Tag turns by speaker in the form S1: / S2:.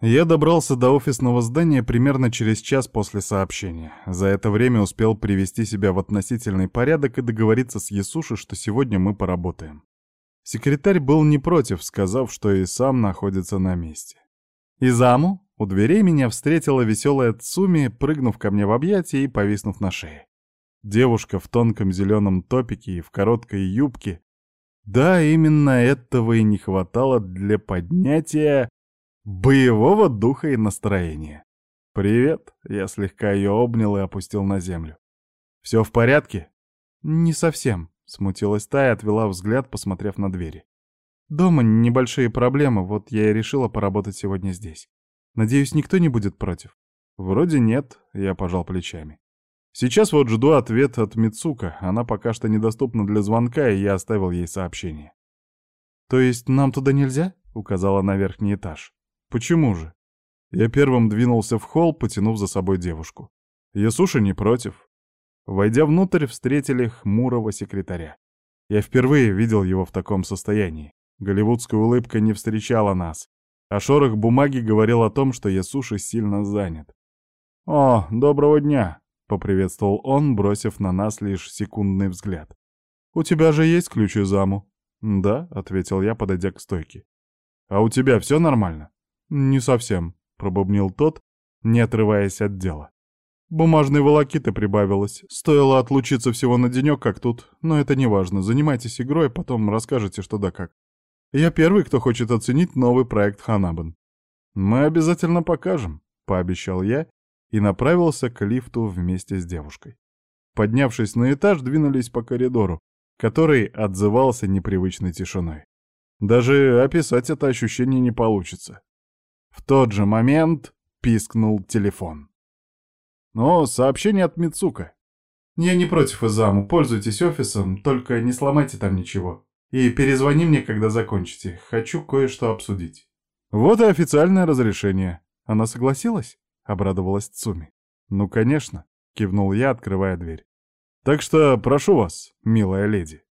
S1: Я добрался до офисного здания примерно через час после сообщения. За это время успел привести себя в относительный порядок и договориться с Ясуши, что сегодня мы поработаем. Секретарь был не против, сказав, что и сам находится на месте. Изаму у дверей меня встретила веселая Цуми, прыгнув ко мне в объятия и повиснув на шее. Девушка в тонком зеленом топике и в короткой юбке. Да, именно этого и не хватало для поднятия боевого духа и настроения. «Привет!» — я слегка ее обнял и опустил на землю. «Все в порядке?» «Не совсем», — смутилась та и отвела взгляд, посмотрев на двери. «Дома небольшие проблемы, вот я и решила поработать сегодня здесь. Надеюсь, никто не будет против?» «Вроде нет», — я пожал плечами. «Сейчас вот жду ответ от Мицука, она пока что недоступна для звонка, и я оставил ей сообщение». «То есть нам туда нельзя?» — указала на верхний этаж. «Почему же?» Я первым двинулся в холл, потянув за собой девушку. Ясуша не против. Войдя внутрь, встретили хмурого секретаря. Я впервые видел его в таком состоянии. Голливудская улыбка не встречала нас, а шорох бумаги говорил о том, что Ясуши сильно занят. «О, доброго дня!» — поприветствовал он, бросив на нас лишь секундный взгляд. «У тебя же есть ключ из заму?» «Да», — ответил я, подойдя к стойке. «А у тебя все нормально?» «Не совсем», — пробубнил тот, не отрываясь от дела. «Бумажной волокиты прибавилось. Стоило отлучиться всего на денек, как тут. Но это не важно. Занимайтесь игрой, потом расскажете, что да как. Я первый, кто хочет оценить новый проект Ханабан». «Мы обязательно покажем», — пообещал я и направился к лифту вместе с девушкой. Поднявшись на этаж, двинулись по коридору, который отзывался непривычной тишиной. Даже описать это ощущение не получится. В тот же момент пискнул телефон. Но сообщение от Мицука. «Я не против Изаму, пользуйтесь офисом, только не сломайте там ничего. И перезвони мне, когда закончите. Хочу кое-что обсудить». Вот и официальное разрешение. Она согласилась? Обрадовалась Цуми. «Ну, конечно», — кивнул я, открывая дверь. «Так что прошу вас, милая леди».